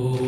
Oh.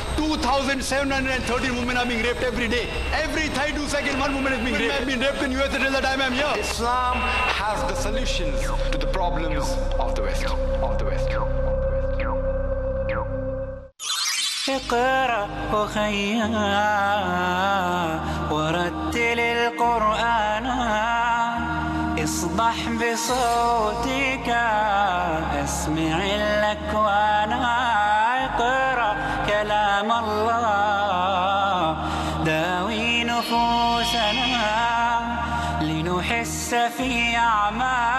2,713 women are being raped every day. Every 32 seconds, one woman is being raped. I've been raped in US until the time I'm here. Islam has the solutions to the problems of the West. Of the West. اقرأ أخيا ورتل القرآن اصبح بصوتك اسمع الأكوان اقرأ كلام الله داوي نفوسنا لنحس في أعماقنا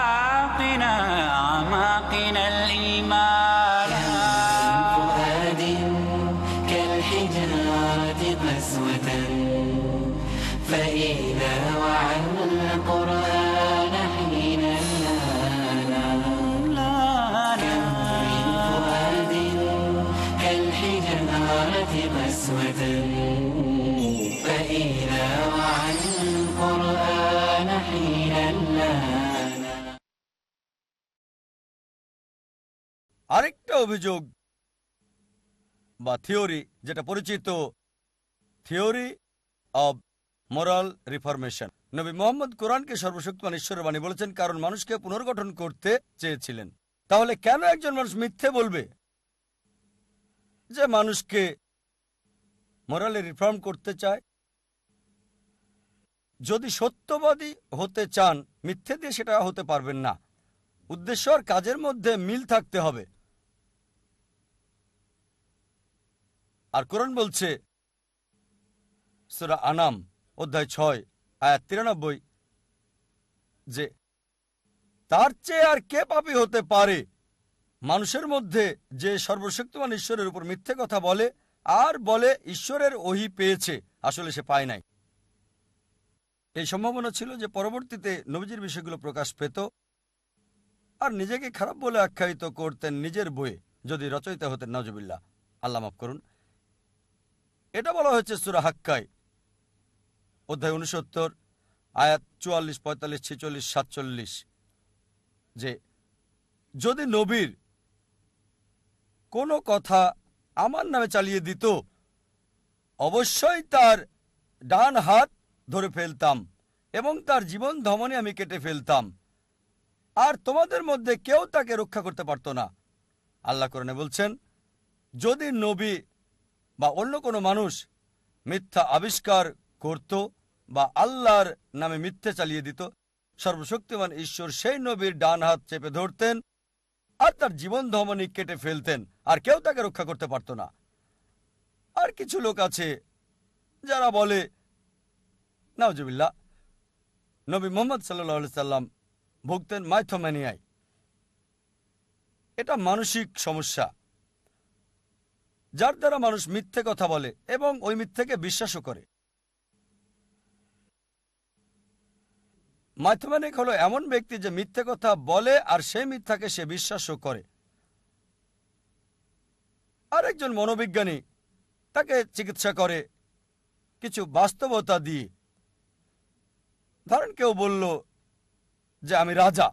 অভিযোগ বা theory, যেটা পরিচিত theory of moral reformation. নবী মোহাম্মদ কোরআনকে সর্বশক্তিমান ঈশ্বরের বাণী বলেছেন, কারণ মানুষকে পুনর্গঠন করতে চেয়েছিলেন। তাহলে কেন একজন মানুষ মিথ্যে বলবে? যে মানুষকে মোরালে রিফর্ম করতে চায়। যদি সত্যবাদী হতে চান, মিথ্যে দিয়ে সেটা হতে পারবেন না। উদ্দেশ্য আর কাজের মধ্যে মিল থাকতে হবে। আর কোরআন বলছে, সুরা আনাম, অধ্যায় ছয়, আয়াত তিরানব্বই, যে, তার চেয়ে আর কে পাপী হতে পারে? মানুষের মধ্যে যে সর্বশক্তিমান ঈশ্বরের উপর মিথ্যে কথা বলে, আর বলে ঈশ্বরের ওহি পেয়েছে, আসলে সে পায় নাই। এই সম্ভাবনা ছিল যে পরবর্তীতে নবীজির বিষয়গুলো প্রকাশ পেত, আর নিজেকে খারাপ বলে আখ্যায়িত করতেন নিজের বইয়ে, যদি রচয়িতা হতেন নজবিল্লা আল্লাহ মাফ করুন। এটা বলা হয়েছে সুরা হাক্কায় অধ্যায় উনসত্তর আয়াত চুয়াল্লিশ, পঁয়তাল্লিশ, ছেচল্লিশ, সাতচল্লিশ, যে যদি নবীর কোনো কথা আমার নামে চালিয়ে দিত, অবশ্যই তার ডান হাত ধরে ফেলতাম এবং তার জীবন ধমনে আমি কেটে ফেলতাম। আর তোমাদের মধ্যে কেউ তাকে রক্ষা করতে পারত না। আল্লাহ করণে বলছেন, যদি নবী বা অন্য কোনো মানুষ মিথ্যা আবিষ্কার করত বা আল্লাহর নামে মিথ্যে চালিয়ে দিত, সর্বশক্তিমান ঈশ্বর সেই নবীর ডান হাত চেপে ধরতেন আর তার জীবন ধমনী কেটে ফেলতেন, আর কেউ তাকে রক্ষা করতে পারত না। আর কিছু লোক আছে যারা বলে নাওজবিল্লা নবী মোহাম্মদ সাল্লাহ সাল্লাম ভুগতেন মাইথোম্যানিয়ায়। এটা মানসিক সমস্যা। যার দ্বারা মানুষ মিথ্যে কথা বলে এবং ওই মিথ্যেকে বিশ্বাসও করে। মাইথোম্যানিক হলো এমন ব্যক্তি যে মিথ্যে কথা বলে আর সেই মিথ্যাকে সে বিশ্বাসও করে। আরেকজন মনোবিজ্ঞানী তাকে চিকিৎসা করে, কিছু বাস্তবতা দিয়ে। ধরেন কেউ বলল যে, আমি রাজা।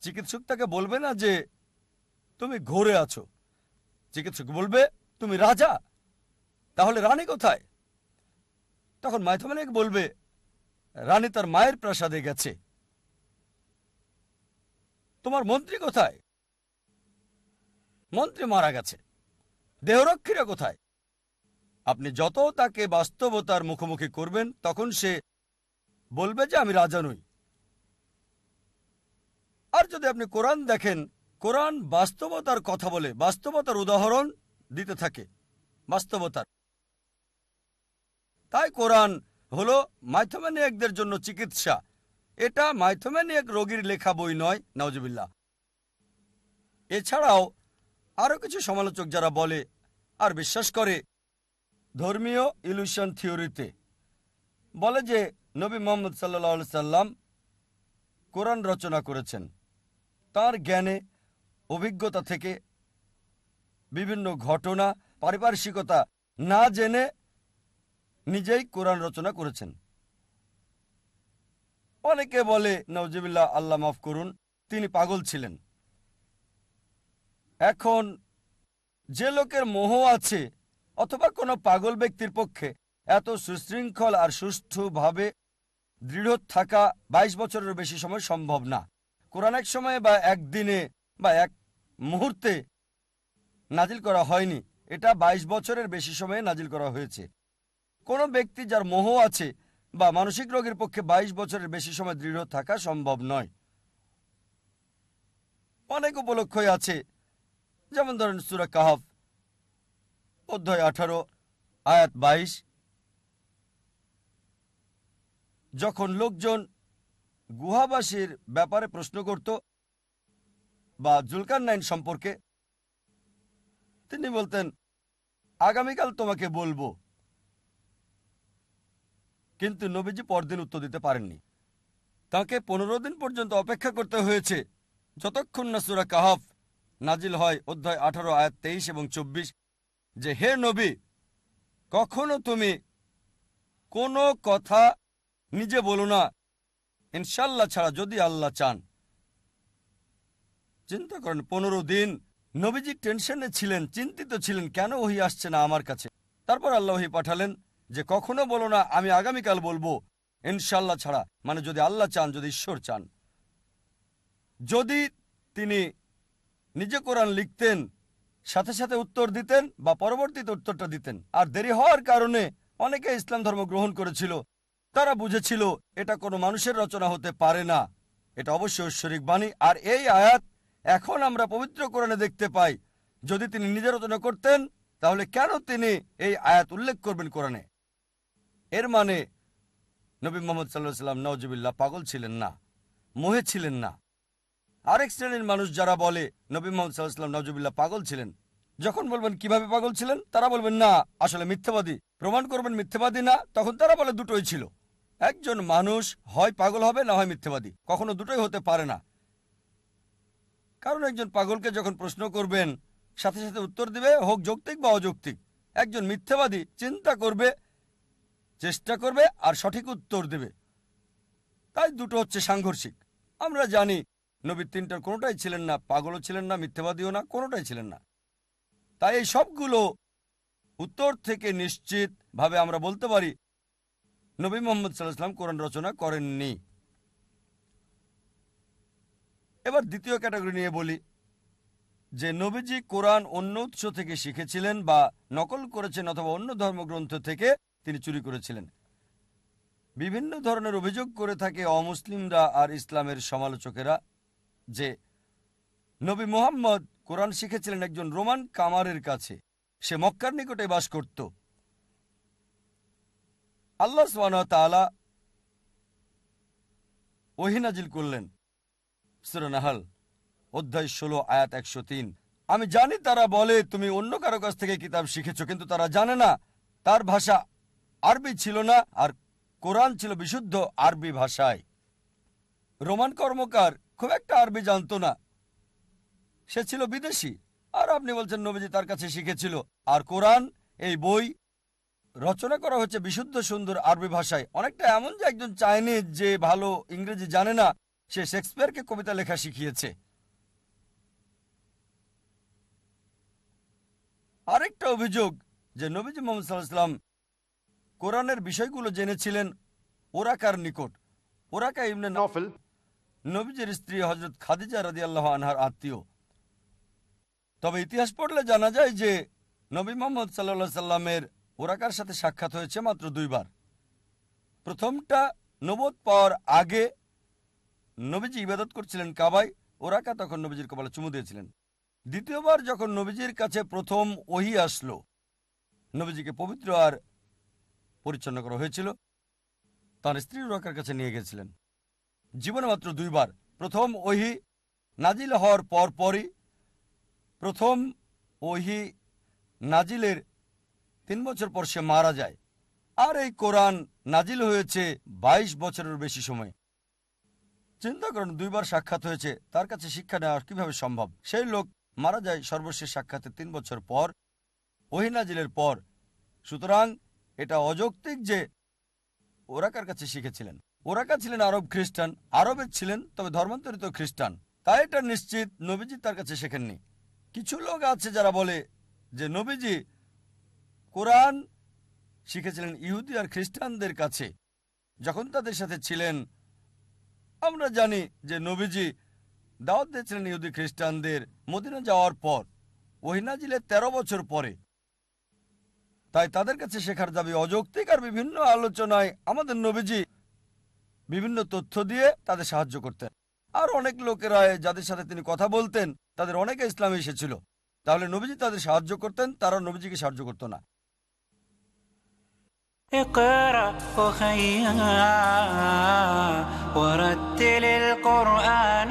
চিকিৎসক তাকে বলবে না যে, তুমি ঘোরে আছো। চিকিৎসক বলবে, তুমি রাজা? তাহলে রানী কোথায়? তখন মাইথমানিক বলবে, রানী তার মায়ের প্রাসাদে গেছে। তোমার মন্ত্রী কোথায়? মন্ত্রী মারা গেছে। দেহরক্ষীরা কোথায়? আপনি যত তাকে বাস্তবতার মুখোমুখি করবেন, তখন সে বলবে যে, আমি রাজা নই। আর যদি আপনি কোরআন দেখেন কোরআন বাস্তবতার কথা বলে, বাস্তবতার উদাহরণ দিতে থাকে, বাস্তবতার। তাই কোরআন হলো মাইথোম্যানিয়াকদের জন্য চিকিৎসা। এটা মাইথোম্যানিয়াক রোগীর লেখা বই নয় নওজবিল্লা এছাড়াও আরও কিছু সমালোচক যারা বলে আর বিশ্বাস করে, ধর্মীয় ইলুশন থিওরিতে বলে যে নবী মোহাম্মদ সাল্লা সাল্লাম কোরআন রচনা করেছেন। তার জ্ঞানে অভিজ্ঞতা থেকে বিভিন্ন ঘটনা, পারিপার্শ্বিকতা না জেনে নিজেই কোরআন রচনা করেছেন। অনেকে বলে নওজিবিল্লা আল্লাহ মাফ করুন, তিনি পাগল ছিলেন। এখন যে লোকের মোহ আছে, অথবা কোনো পাগল ব্যক্তির পক্ষে এত সুশৃঙ্খল আর সুষ্ঠুভাবে দৃঢ় থাকা ২২ বছরের বেশি সময় সম্ভব না। কোরআন এক সময়ে বা একদিনে বা এক মুহূর্তে নাজিল করা হয়নি। এটা ২২ বছরের বেশি সময়ে নাজিল করা হয়েছে। কোনো ব্যক্তি যার মোহ আছে বা মানসিক রোগের পক্ষে ২২ বছরের বেশি সময় দৃঢ় থাকা সম্ভব নয়। অনেক উপলক্ষই আছে। যেমন ধরেন সুরা কাহাফ, অধ্যায় আঠারো, আয়াত বাইশ। যখন লোকজন গুহাবাসীর ব্যাপারে প্রশ্ন করত বা জুলকার নাইন সম্পর্কে? তিনি বলতেন, আগামীকাল তোমাকে বলব। কিন্তু নবীজি পরদিন উত্তর দিতে পারেননি। তাকে পনেরো দিন পর্যন্ত অপেক্ষা করতে হয়েছে। যতক্ষণ না সুরা কাহাফ নাজিল হয়, অধ্যায় আঠারো, আয়াত তেইশ এবং চব্বিশ, যে হে নবী, কখনো তুমি কোনো কথা নিজে বলো না। ইনশাল্লাহ ছাড়া যদি আল্লাহ চান। চিন্তা করেন, পনেরো দিন। নবীজি টেনশনে ছিলেন, চিন্তিত ছিলেন, কেন ওহি আসছে না আমার কাছে? তারপর আল্লাহ পাঠালেন যে, কখনো বলো না, আমি আগামীকাল বলব ইনশাল্লাহ ছাড়া। মানে যদি আল্লাহ চান, যদি ঈশ্বর চান। যদি তিনি নিজে কোরআন লিখতেন, সাথে সাথে উত্তর দিতেন বা পরবর্তীতে উত্তরটা দিতেন। আর দেরি হওয়ার কারণে অনেকে ইসলাম ধর্ম গ্রহণ করেছিল। তারা বুঝেছিল, এটা কোনো মানুষের রচনা হতে পারে না। এটা অবশ্যই ঐশ্বরিক বাণী। আর এই আয়াত এখন আমরা পবিত্র কোরআনে দেখতে পাই, যদি তিনি নিজে রচনা করতেন, তাহলে কেন তিনি এই আয়াত উল্লেখ করবেন কোরআনে? এর মানে নবী মোহাম্মদ সাল্লাহ সাল্লাম নওজবিল্লা পাগল ছিলেন না, মোহে ছিলেন না। আরেক শ্রেণির মানুষ যারা বলে, নবী মোহাম্মদ সাল্লাহাম নজরুল্লাহ পাগল ছিলেন, যখন বলবেন, কীভাবে পাগল ছিলেন? তারা বলবেন, না, আসলে মিথ্যাবাদী। প্রমাণ করবেন, মিথ্যাবাদী না। তখন তারা বলে, দুটোই ছিল। একজন মানুষ হয় পাগল হবে, না হয় মিথ্যাবাদী। কখনো দুটোই হতে পারে না। কারণ একজন পাগলকে যখন প্রশ্ন করবেন, সাথে সাথে উত্তর দিবে, হোক যৌক্তিক বা অযৌক্তিক। একজন মিথ্যাবাদী চিন্তা করবে, চেষ্টা করবে আর সঠিক উত্তর দেবে। তাই দুটো হচ্ছে সাংঘর্ষিক। আমরা জানি নবীর তিনটার কোনোটাই ছিলেন না, পাগলও ছিলেন না, মিথ্যাবাদীও না, কোনোটাই ছিলেন না। তাই এই সবগুলো উত্তর থেকে নিশ্চিতভাবে আমরা বলতে পারি, নবী মোহাম্মদ সাল্লাহাম কোরআন রচনা করেননি। এবার দ্বিতীয় ক্যাটাগরি নিয়ে বলি। যে নবীজি কোরআন অন্য উৎস থেকে শিখেছিলেন বা নকল করেছেন অথবা অন্য ধর্মগ্রন্থ থেকে তিনি চুরি করেছিলেন। বিভিন্ন ধরনের অভিযোগ করে থাকে অমুসলিমরা আর ইসলামের সমালোচকেরা যে নবী মোহাম্মদ কোরআন শিখেছিলেন একজন রোমান কামারের কাছে। সে মক্কার নিকটে বাস করত। আল্লাহ তাআলা ওহিনাজিল করলেন। সুরনাহাল অধ্যায় ষোলো, আয়াত একশো তিন। আমি জানি তারা বলে, তুমি অন্য কারও কাছ থেকে কিতাব শিখেছ, কিন্তু তারা জানে না। তার ভাষা আরবি ছিল না, আর কোরআন ছিল বিশুদ্ধ আরবি ভাষায়। রোমান কর্মকার খুব একটা আরবি জানতো না। সে ছিল বিদেশি, আর আপনি বলছেন নবীজি তার কাছে শিখেছিল। আর কোরআন, এই বই রচনা করা হচ্ছে বিশুদ্ধ সুন্দর আরবি ভাষায়। অনেকটা এমন যে একজন চাইনিজ যে ভালো ইংরেজি জানে না সে শেক্সপিয়ারকে কবিতা লেখা শিখিয়েছে। আরেকটা অভিযোগ যে নবীজি মোহাম্মদ সাল্লাহাম কোরআনের বিষয়গুলো জেনেছিলেন ওরাকার নিকট। ওরাকা ইবনে নফ Nofil. নবীজের স্ত্রী হজরত খাদিজা রাদি আল্লাহ আনহার আত্মীয়। তবে ইতিহাস পড়লে জানা যায় যে নবী মোহাম্মদ সাল্লা সাল্লামের ওরাকার সাথে সাক্ষাৎ হয়েছে মাত্র দুইবার। প্রথমটা নবদ পাওয়ার আগে নবীজি ইবাদত করছিলেন কাবাই ওরাকা তখন নবীজির কপালে চুমু দিয়েছিলেন। দ্বিতীয়বার যখন নবীজির কাছে প্রথম ওহি আসলো, নবীজিকে পবিত্র আর পরিচ্ছন্ন করা হয়েছিল, তার স্ত্রী ওরাকার কাছে নিয়ে গেছিলেন। জীবনে মাত্র দুইবার, প্রথম ওহি নাজিল হওয়ার পর পরই প্রথম ওহি নাজিলের তিন বছর পর সে মারা যায়। আর এই কোরআন নাজিল হয়েছে ২২ বছরের বেশি সময়। চিন্তা করুন, দুইবার সাক্ষাৎ হয়েছে, তার কাছে শিক্ষা নেওয়া কীভাবে সম্ভব? সেই লোক মারা যায় সর্বশেষ সাক্ষাতে তিন বছর পর ওহি নাজিলের পর। সুতরাং এটা অযৌক্তিক যে ওরাকার কাছে শিখেছিলেন? ওরাকা ছিলেন? আরব খ্রিস্টান। আরবের ছিলেন, তবে ধর্মান্তরিত খ্রিস্টান। তাই এটা নিশ্চিত নবীজি তার কাছে শেখেননি। কিছু লোক আছে যারা বলে যে নবীজি কোরআন শিখেছিলেন ইহুদি আর খ্রিস্টানদের কাছে। যখন তাদের সাথে ছিলেন আমরা জানি যে নবীজি দাওয়াত দিয়েছিলেন ইহুদি খ্রিস্টানদের মদিনা যাওয়ার পর। ওহিনাজিলের ১৩ বছর পরে। তাই তাদের কাছে শেখার দাবি অযৌক্তিক আর বিভিন্ন আলোচনায় আমাদের নবীজি বিভিন্ন তথ্য দিয়ে তাদের সাহায্য করতেন। আর অনেক লোকেরা যাদের সাথে তিনি কথা বলতেন, তাদের অনেকে ইসলামে এসেছিল। তাহলে নবীজি তাদের সাহায্য করতেন, তারা নবীজিকে সাহায্য করতো না। اقرأ أخيا ورتل القرآن.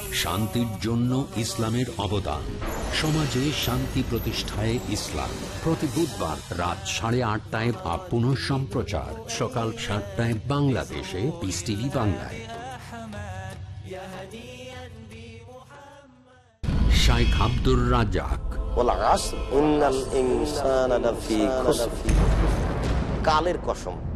শান্তির জন্য ইসলামের অবদান। সমাজে শান্তি প্রতিষ্ঠায় ইসলাম। প্রতি বুধবার রাত সাড়ে আটটায় বা পুনঃ সম্প্রচার। সকাল সাতটায় বাংলাদেশে পিস টিভি বাংলায়। শাইখ আব্দুর রাজাক কালের কসম।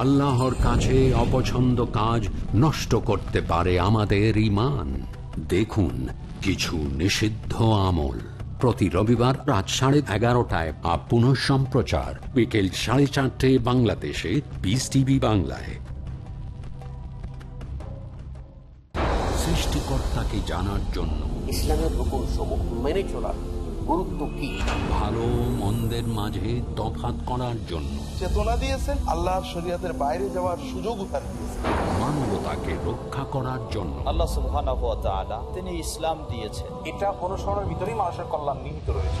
আল্লাহর কাছে অপছন্দ কাজ নষ্ট করতে পারে আমাদের ইমান দেখুন, কিছু নিষিদ্ধ আমল। প্রতি রবিবার রাত সাড়ে এগারোটায় বা পুনঃ সম্প্রচার। বিকেল সাড়ে চারটে বাংলাদেশে পিস টিভি বাংলায়। সৃষ্টিকর্তাকে জানার জন্য। ইসলামের রূপন সমূহ মেনে চলার গুরুত্ব কি ভালো মন্দের মাঝে তফাৎ করার জন্য। চেতনা দিয়েছেন আল্লাহর শরিয়াতের বাইরে যাওয়ার সুযোগ মানবতাকে রক্ষা করার জন্য। আল্লাহ সুবহানাহু ওয়া তাআলা তিনি ইসলাম দিয়েছেন। এটা অনুসরণের ভিতরেই মানুষের কল্যাণ নিহিত রয়েছে।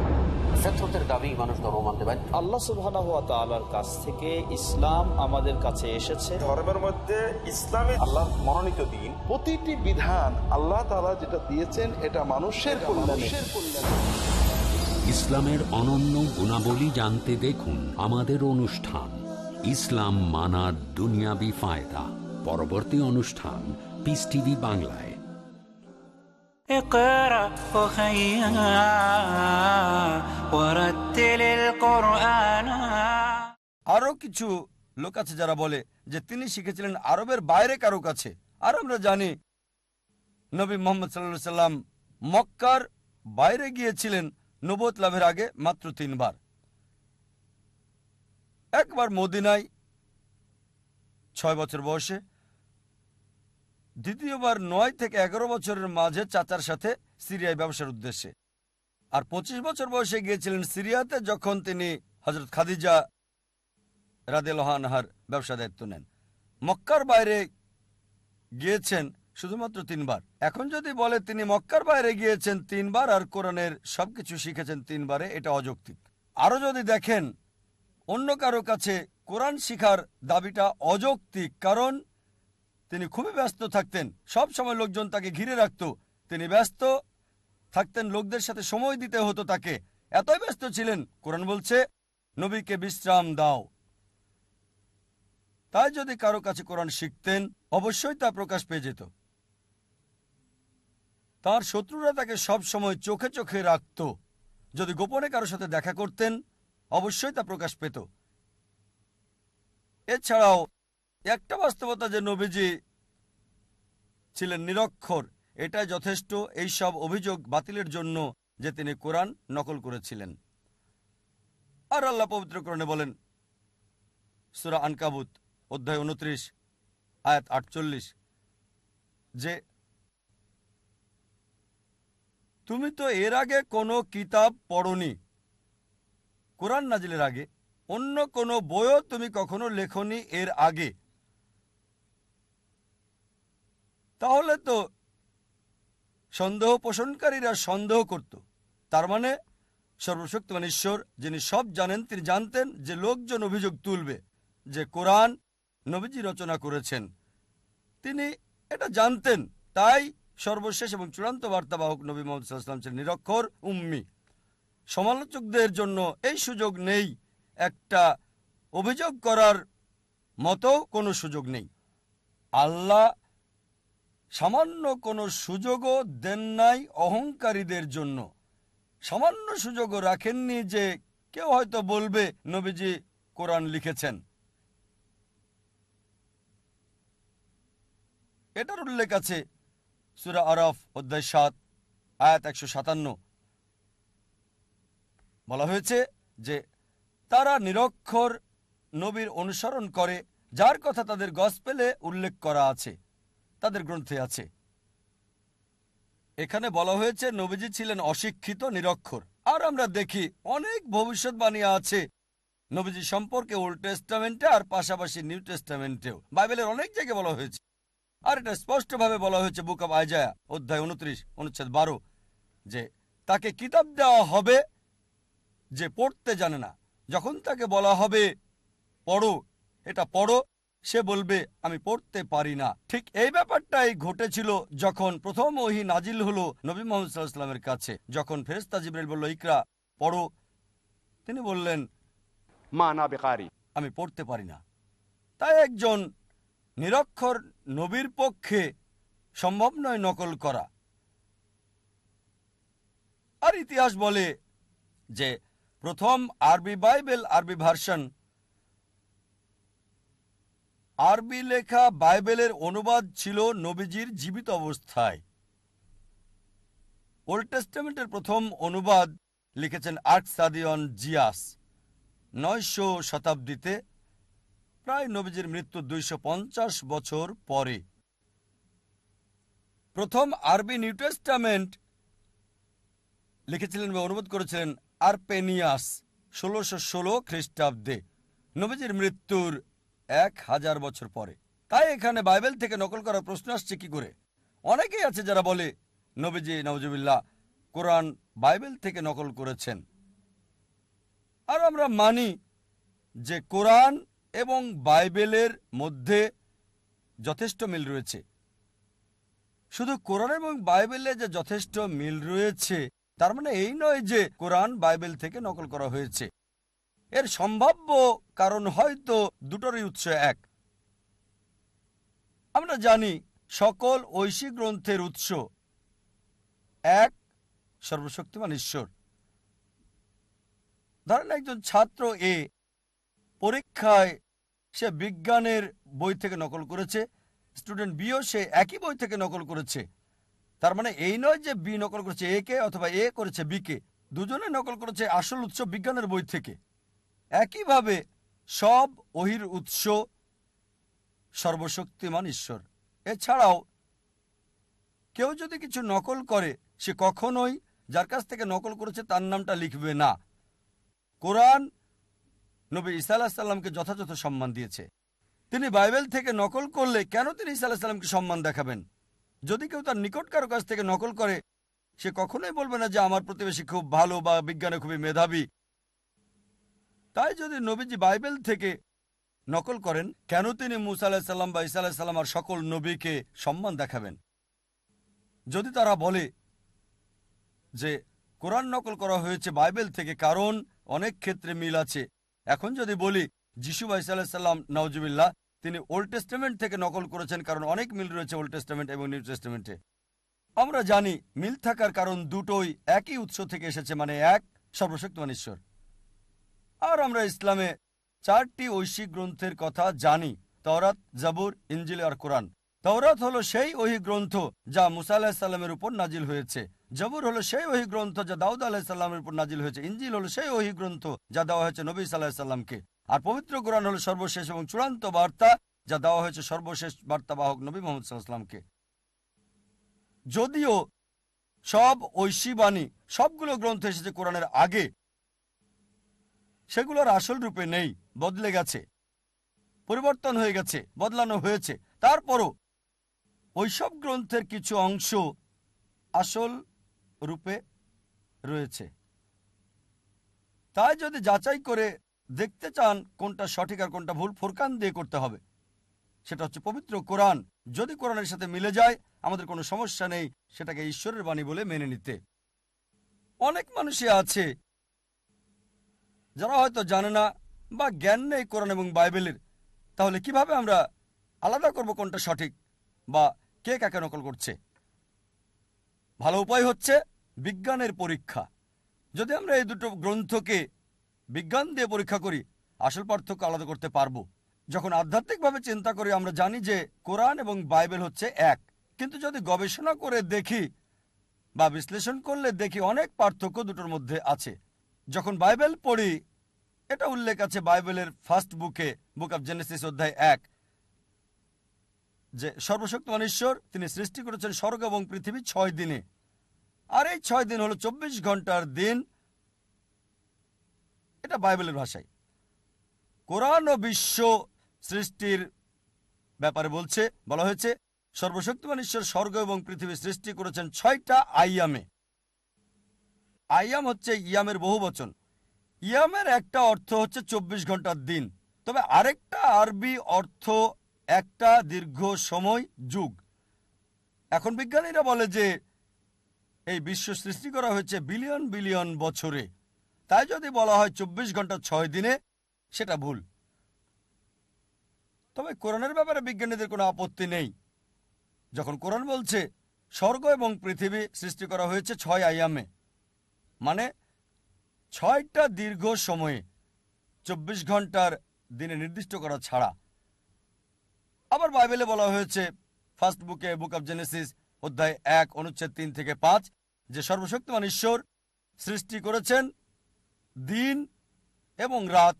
ফেতরতের দাবি মানুষ ধর্ম মানতে পারে আল্লাহ তাআলার কাছ থেকে ইসলাম আমাদের কাছে এসেছে। ধর্মের মধ্যে ইসলামী আল্লাহ মনোনীত দিন। প্রতিটি বিধান আল্লাহ তাআলা যেটা দিয়েছেন এটা মানুষের কল্যাণে। ইসলামের অনন্য গুণাবলী জানতে দেখুন আমাদের অনুষ্ঠান ইসলাম মানার দুনিয়াবি ফায়দা। পরবর্তী অনুষ্ঠান পিস টিভি বাংলায়। اقرأ أخيا ورتل القرآن আরো কিছু লোক আছে যারা বলে যে তিনি শিখেছিলেন আরবের বাইরে কারো কাছে আর আমরা জানি নবী মোহাম্মদ সাল্লা সাল্লাম মক্কার বাইরে গিয়েছিলেন নবত লাভের আগে মাত্র তিনবার একবার মদিনায় ছয় বছর বয়সে দ্বিতীয়বার নয় থেকে এগারো বছরের মাঝে চাচার সাথে সিরিয়ায় ব্যবসার উদ্দেশ্যে। আর পঁচিশ বছর বয়সে গিয়েছিলেন সিরিয়াতে যখন তিনি হজরত খাদিজা রাদেলহানহার ব্যবসা দায়িত্ব নেন। মক্কার বাইরে গিয়েছেন শুধুমাত্র তিনবার। এখন যদি বলে তিনি মক্কার বাইরে গিয়েছেন তিনবার আর কোরআনের সবকিছু শিখেছেন তিনবারে, এটা অযৌক্তিক। আরও যদি দেখেন, অন্য কারও কাছে কোরআন শিখার দাবিটা অযৌক্তিক, কারণ তিনি খুবই ব্যস্ত থাকতেন। সব সময় লোকজন তাকে ঘিরে রাখত। তিনি ব্যস্ত থাকতেন, লোকদের সাথে সময় দিতে হতো তাকে। এতই ব্যস্ত ছিলেন, কোরআন বলছে, নবীকে বিশ্রাম দাও। তাই যদি কারও কাছে কোরআন শিখতেন, অবশ্যই তা প্রকাশ পেয়ে যেত। তার শত্রুরা তাকে সব সময় চোখে চোখে রাখত। যদি গোপনে কারও সাথে দেখা করতেন, অবশ্যই তা প্রকাশ পেত। এছাড়াও একটা বাস্তবতা যে নবীজি ছিলেন নিরক্ষর, এটাই যথেষ্ট। এই সব অভিযোগ বাতিলের জন্য যে তিনি কোরআন নকল করেছিলেন। আর আল্লাহ পবিত্রকরণে বলেন, সুরা আনকাবুত, অধ্যায় উনত্রিশ, আয়াত আটচল্লিশ, যে, তুমি তো এর আগে কোনো কিতাব পড়নি। কোরআন নাজিলের আগে। অন্য কোনো বইও তুমি কখনো লেখনি এর আগে। তাহলে তো সন্দেহ পোষণকারীরা সন্দেহ করত। তার মানে সর্বশক্তিমান ঈশ্বর, যিনি সব জানেন, তিনি জানতেন যে লোকজন অভিযোগ তুলবে যে কোরআন নবীজি রচনা করেছেন। তিনি এটা জানতেন। তাই সর্বশেষ এবং চূড়ান্ত বার্তাবাহক নবী মোহাম্মদ ছিলেন নিরক্ষর উম্মি। সমালোচকদের জন্য এই সুযোগ নেই। একটা অভিযোগ করার মতো কোনো সুযোগ নেই। আল্লাহ সামান্য কোনো সুযোগও দেন নাই অহংকারীদের জন্য। সামান্য সুযোগও রাখেননি যে কেউ হয়তো বলবে, নবীজি কোরআন লিখেছেন। এটার উল্লেখ আছে সুরা আরফ অধ্যায় সাত, আয়াত একশো সাতান্ন। বলা হয়েছে যে, তারা নিরক্ষর নবীর অনুসরণ করে, যার কথা তাদের গসপেলে উল্লেখ করা আছে। তাদের গ্রন্থে আছে। এখানে বলা হয়েছে, নবীজি ছিলেন অশিক্ষিত, নিরক্ষর। আর আমরা দেখি অনেক ভবিষ্যৎবাণী আছে নবীজি সম্পর্কে ওল্ড টেস্টামেন্টে আর পাশাপাশি নিউ টেস্টামেন্টেও বাইবেলের অনেক জায়গায় বলা হয়েছে। আর এটা স্পষ্টভাবে বলা হয়েছে, বুক অব আইজায়া, অধ্যায় উনত্রিশ, অনুচ্ছেদ বারো, যে তাকে কিতাব দেওয়া হবে যে পড়তে জানে না। যখন তাকে বলা হবে, পড়ো, এটা পড়ো সে বলবে আমি পড়তে পারি না। ঠিক এই ব্যাপারটাই ঘটেছিল যখন প্রথম ওহি নাজিল হলো নবী মোহাম্মদ সাল্লাহামের কাছে। যখন ফেরেস্তা জিবরাইল বলল ইকরা পড়ো। তিনি বললেন মা না বেকারি। আমি পড়তে পারি না। তাই একজন নিরক্ষর নবীর পক্ষে সম্ভব নয় নকল করা। আর ইতিহাস বলে যে প্রথম আরবি বাইবেল আরবি ভার্সন আরবি লেখা বাইবেলের অনুবাদ ছিল নবীজির জীবিত অবস্থায়। ওল্ড টেস্টামেন্টের প্রথম অনুবাদ লিখেছেন আর্ট সাদিয়ন জিয়াস। নয়শো শতাব্দীতে প্রায় নবীজির মৃত্যু দুইশো পঞ্চাশ বছর পরে। প্রথম আরবি নিউ টেস্টামেন্ট লিখেছিলেন বা অনুবাদ করেছিলেন আরপেনিয়াস ষোলোশো ষোলো খ্রিস্টাব্দে। নবীজির মৃত্যুর এক হাজার বছর পরে। তাই এখানে বাইবেল থেকে নকল করার প্রশ্ন আসছে কি করে? অনেকেই আছে যারা বলে, নবীজি নওজবিল্লা কোরআন বাইবেল থেকে নকল করেছেন। আর আমরা মানি যে কোরআন এবং বাইবেলের মধ্যে যথেষ্ট মিল রয়েছে। শুধু কোরআন এবং বাইবেলে যে যথেষ্ট মিল রয়েছে, তার মানে এই নয় যে কোরআন বাইবেল থেকে নকল করা হয়েছে। এর সম্ভাব্য কারণ হয়তো দুটোরই উৎস এক। আমরা জানি সকল ঐশী গ্রন্থের উৎস। এক, সর্বশক্তিমান ঈশ্বর। ধরেন একজন ছাত্র এ পরীক্ষায় সে বিজ্ঞানের বই থেকে নকল করেছে, স্টুডেন্ট বিও সে একই বই থেকে নকল করেছে। তার মানে এই নয় যে বি নকল করেছে এ কে অথবা এ করেছে বি কে, দুজনে নকল করেছে আসল উৎস বিজ্ঞানের বই থেকে। একইভাবে সব ওহির উৎস সর্বশক্তিমান ঈশ্বর। এছাড়াও কেউ যদি কিছু নকল করে, সে কখনোই যার কাছ থেকে নকল করেছে তার নামটা লিখবে না। কোরআন নবী ঈসা আলাহিসাল্লামকে যথাযথ সম্মান দিয়েছে। তিনি বাইবেল থেকে নকল করলে কেন তিনি ঈসা আলাহিসাল্লামকে সম্মান দেখাবেন? যদি কেউ তার নিকটকারো কাছ থেকে নকল করে, সে কখনোই বলবে না যে আমার প্রতিবেশী খুব ভালো বা বিজ্ঞানে খুবই মেধাবী। তাই যদি নবীজি বাইবেল থেকে নকল করেন, কেন তিনি মুসা আলাহিসাল্লাম বা ঈসা আলাহিসাল্লাম আর সকল নবীকে সম্মান দেখাবেন? যদি তারা বলে যে কোরআন নকল করা হয়েছে বাইবেল থেকে, কারণ অনেক ক্ষেত্রে মিল আছে। এখন যদি বলি যিশু বা ইসা সাল্লাম নওজুবিল্লাহ তিনি ওল্ড টেস্টামেন্ট থেকে নকল করেছেন, কারণ অনেক মিল রয়েছে ওল্ড টেস্টামেন্ট এবং নিউ টেস্টামেন্টে। আমরা জানি মিল থাকার কারণ দুটোই একই উৎস থেকে এসেছে মানে এক সর্বশক্তিমান ঈশ্বর। আর আমরা ইসলামে চারটি ঐশিক গ্রন্থের কথা জানি, তওরাত, জাবুর ইঞ্জিল আর কোরআন। তওরাত হলো সেই ওহি গ্রন্থ যা মুসা আলাহিসাল্লামের উপর নাজিল হয়েছে। জবুর হলো সেই ওহি গ্রন্থ যা দাউদ আলাহিসাল্লামের উপর নাজিল হয়েছে। ইঞ্জিল হলো সেই ওহি গ্রন্থ যা দেওয়া হয়েছে নবী সাল্লাহিসাল্লামকে আর পবিত্র কোরআন হলো সর্বশেষ এবং চূড়ান্ত বার্তা যা দেওয়া হয়েছে সর্বশেষ বার্তাবাহক নবী মোহাম্মদ সাল্লাহামকে যদিও সব ঐশী বাণী, সবগুলো গ্রন্থ এসেছে কোরআনের আগে সেগুলোর আসল রূপে নেই, বদলে গেছে। পরিবর্তন হয়ে গেছে, বদলানো হয়েছে। তারপরও ওইসব গ্রন্থের কিছু অংশ আসল রূপে রয়েছে। তাই যদি যাচাই করে দেখতে চান কোনটা সঠিক আর কোনটা ভুল, ফোরকান দিয়ে করতে হবে। সেটা হচ্ছে পবিত্র কোরআন। যদি কোরআনের সাথে মিলে যায়, আমাদের কোনো সমস্যা নেই, সেটাকে ঈশ্বরের বাণী বলে মেনে নিতে। অনেক মানুষই আছে যারা হয়তো জানে না বা জ্ঞান নেই কোরআন এবং বাইবেলের, তাহলে কীভাবে আমরা আলাদা করব কোনটা সঠিক বা কে কাকে নকল করছে? ভালো উপায় হচ্ছে বিজ্ঞানের পরীক্ষা। যদি আমরা এই দুটো গ্রন্থকে বিজ্ঞান দিয়ে পরীক্ষা করি, আসল পার্থক্য আলাদা করতে পারব। যখন আধ্যাত্মিকভাবে চিন্তা করি, আমরা জানি যে কোরআন এবং বাইবেল হচ্ছে এক। কিন্তু যদি গবেষণা করে দেখি বা বিশ্লেষণ করলে দেখি অনেক পার্থক্য দুটোর মধ্যে আছে। যখন বাইবেল পড়ি, এটা উল্লেখ আছে বাইবেলের ফার্স্ট বুকে, বুক অব জেনেসিস অধ্যায় এক। যে সর্বশক্তিমান ঈশ্বর, তিনি সৃষ্টি করেছেন স্বর্গ এবং পৃথিবী ছয় দিনে। আর এই ছয় দিন হলো চব্বিশ ঘণ্টার দিন। এটা বাইবেলের ভাষায়। কোরআন ও বিশ্ব সৃষ্টির ব্যাপারে বলছে, বলা হয়েছে, সর্বশক্তিমান ঈশ্বর স্বর্গ এবং পৃথিবী সৃষ্টি করেছেন ছয়টা আইয়ামে আইয়াম হচ্ছে ইয়ামের বহু বচন। ইয়ামের একটা অর্থ হচ্ছে চব্বিশ ঘণ্টার দিন। তবে আরেকটা আরবি অর্থ একটা দীর্ঘ সময়, যুগ। এখন বিজ্ঞানীরা বলে যে এই বিশ্ব সৃষ্টি করা হয়েছে বিলিয়ন বিলিয়ন বছরে। তাই যদি বলা হয় চব্বিশ ঘণ্টা ছয় দিনে, সেটা ভুল। তবে কোরআনের ব্যাপারে বিজ্ঞানীদের কোনো আপত্তি নেই। যখন কোরআন বলছে, স্বর্গ এবং পৃথিবী সৃষ্টি করা হয়েছে ছয় আয়ামে। মানে ছয়টা দীর্ঘ সময়ে চব্বিশ ঘণ্টার দিনে নির্দিষ্ট করা ছাড়া। আবার বাইবেলে বলা হয়েছে, ফার্স্ট বুকে, বুক অব জেনেসিস, অধ্যায় এক, অনুচ্ছেদ তিন থেকে পাঁচ, যে সর্বশক্তিমান ঈশ্বর সৃষ্টি করেছেন দিন এবং রাত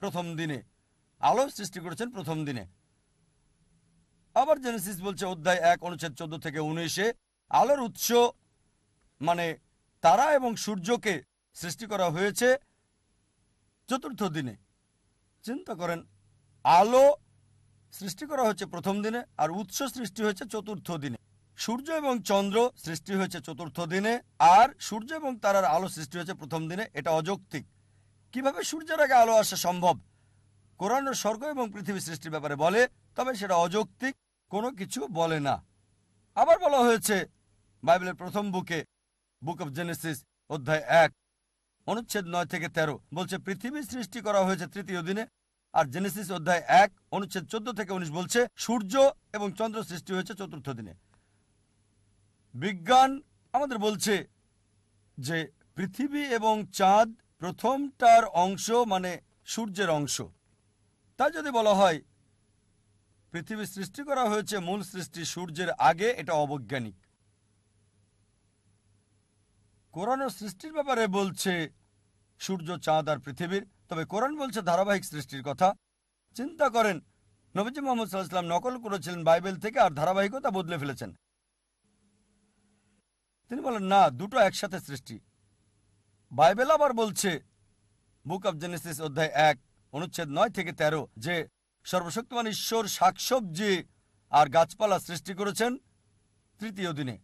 প্রথম দিনে, আলো সৃষ্টি করেছেন প্রথম দিনে। আবার জেনেসিস বলছে, অধ্যায় এক, অনুচ্ছেদ চোদ্দ থেকে উনিশে, আলোর উৎস মানে তারা এবং সূর্যকে সৃষ্টি করা হয়েছে চতুর্থ দিনে। চিন্তা করেন, আলো সৃষ্টি করা হয়েছে প্রথম দিনে আর উৎস সৃষ্টি হয়েছে চতুর্থ দিনে। সূর্য এবং চন্দ্র সৃষ্টি হয়েছে চতুর্থ দিনে আর সূর্য এবং তারার আলো সৃষ্টি হয়েছে প্রথম দিনে। এটা অযৌক্তিক। কীভাবে সূর্যের আগে আলো আসা সম্ভব? কোরআন স্বর্গ এবং পৃথিবী সৃষ্টির ব্যাপারে বলে, তবে সেটা অযৌক্তিক, কোনো কিছু বলে না। আবার বলা হয়েছে, বাইবেলের প্রথম বুকে বুক অব জেনেসিস অধ্যায় এক, অনুচ্ছেদ নয় থেকে ১৩ বলছে, পৃথিবী সৃষ্টি করা হয়েছে তৃতীয় দিনে। আর জেনেসিস অধ্যায় এক, অনুচ্ছেদ চোদ্দ থেকে উনিশ বলছে, সূর্য এবং চন্দ্র সৃষ্টি হয়েছে চতুর্থ দিনে। বিজ্ঞান আমাদের বলছে যে, পৃথিবী এবং চাঁদ প্রথমটার অংশ মানে সূর্যের অংশ। তাই যদি বলা হয়, পৃথিবী সৃষ্টি করা হয়েছে মূল সৃষ্টি সূর্যের আগে, এটা অবৈজ্ঞানিক। কোরআন সৃষ্টির ব্যাপারে বলছে, সূর্য, চাঁদ আর পৃথিবীর। তবে কোরআন বলছে ধারাবাহিক সৃষ্টির কথা। চিন্তা করেন, নবীজি মোহাম্মদ সাল্লাহাম নকল করেছিলেন বাইবেল থেকে আর ধারাবাহিকতা বদলে ফেলেছেন। তিনি বলেন, না, দুটো একসাথে সৃষ্টি। বাইবেল আবার বলছে, বুক অব জেনেসিস অধ্যায় এক, অনুচ্ছেদ নয় থেকে তেরো, যে সর্বশক্তিমান ঈশ্বর শাকসবজি আর গাছপালা সৃষ্টি করেছেন তৃতীয় দিনে।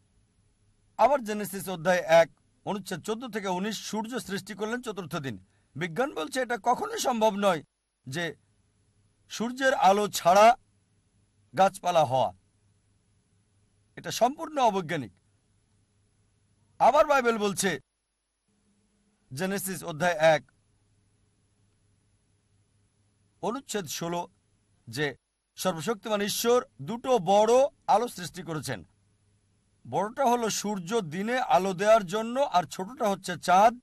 আবার জেনেসিস অধ্যায় এক অনুচ্ছেদ চোদ্দ থেকে উনিশ সূর্য সৃষ্টি করলেন চতুর্থ দিন। বিজ্ঞান বলছে এটা কখনোই সম্ভব নয় যে সূর্যের আলো ছাড়া গাছপালা হওয়া। এটা সম্পূর্ণ অবৈজ্ঞানিক। আবার বাইবেল বলছে, জেনেসিস অধ্যায় এক, অনুচ্ছেদ ষোলো, যে সর্বশক্তিমান ঈশ্বর দুটো বড় আলো সৃষ্টি করেছেন। বড়টা হলো সূর্য দিনে আলো দেওয়ার জন্য আর ছোটটা হচ্ছে চাঁদ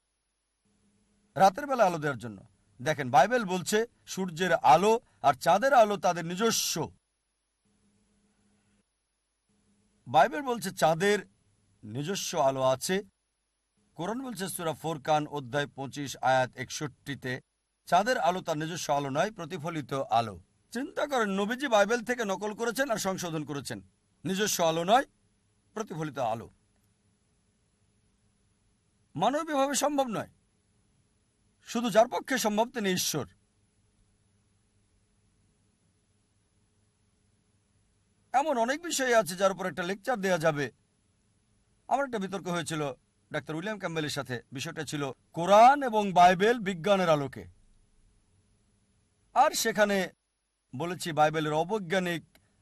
রাতের বেলা আলো দেওয়ার জন্য। দেখেন, বাইবেল বলছে সূর্যের আলো আর চাঁদের আলো তাদের নিজস্ব। বাইবেল বলছে চাঁদের নিজস্ব আলো আছে। কোরআন বলছে সুরা ফোরকান অধ্যায় পঁচিশ, আয়াত একষট্টিতে, চাঁদের আলো তার নিজস্ব আলো নয়, প্রতিফলিত আলো। চিন্তা করেন, নবীজি বাইবেল থেকে নকল করেছেন আর সংশোধন করেছেন। নিজস্ব আলো নয় প্রতিফলিত আলো। মানবীয়ভাবে সম্ভব নয়। শুধু যার পক্ষে সম্ভব তিনি ঈশ্বর। এমন অনেক বিষয় আছে যার উপর একটা লেকচার দেওয়া যাবে। আমার একটা বিতর্ক হয়েছিল ডাক্তার উইলিয়াম ক্যাম্বেলের সাথে। বিষয়টা ছিল কোরআন এবং বাইবেল বিজ্ঞানের আলোকে। আর সেখানে বলেছি বাইবেলের অবৈজ্ঞানিক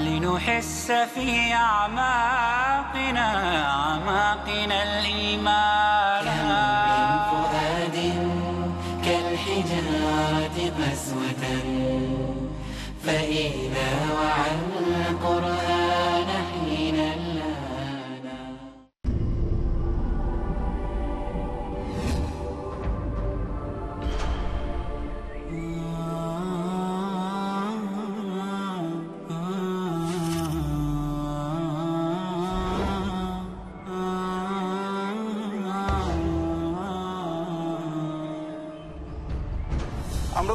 لنحس في أعماقنا أعماقنا الإيمان.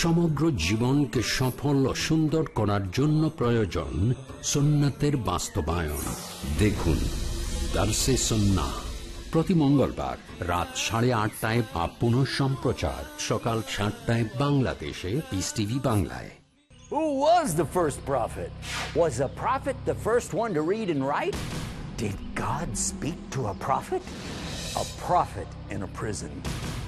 সমগ্র জীবনকে সফল ও সুন্দর করার জন্য প্রয়োজন সুন্নাতের বাস্তবায়ন দেখুন দার্সে সন্না প্রতি মঙ্গলবার রাত সাড়ে আটটায় বা পুনঃ সম্প্রচার সকাল সাতটায় বাংলাদেশে পিস টিভি বাংলায় Who was the first prophet? Was a prophet the first one to read and write? Did God speak to a prophet? A prophet in a prison.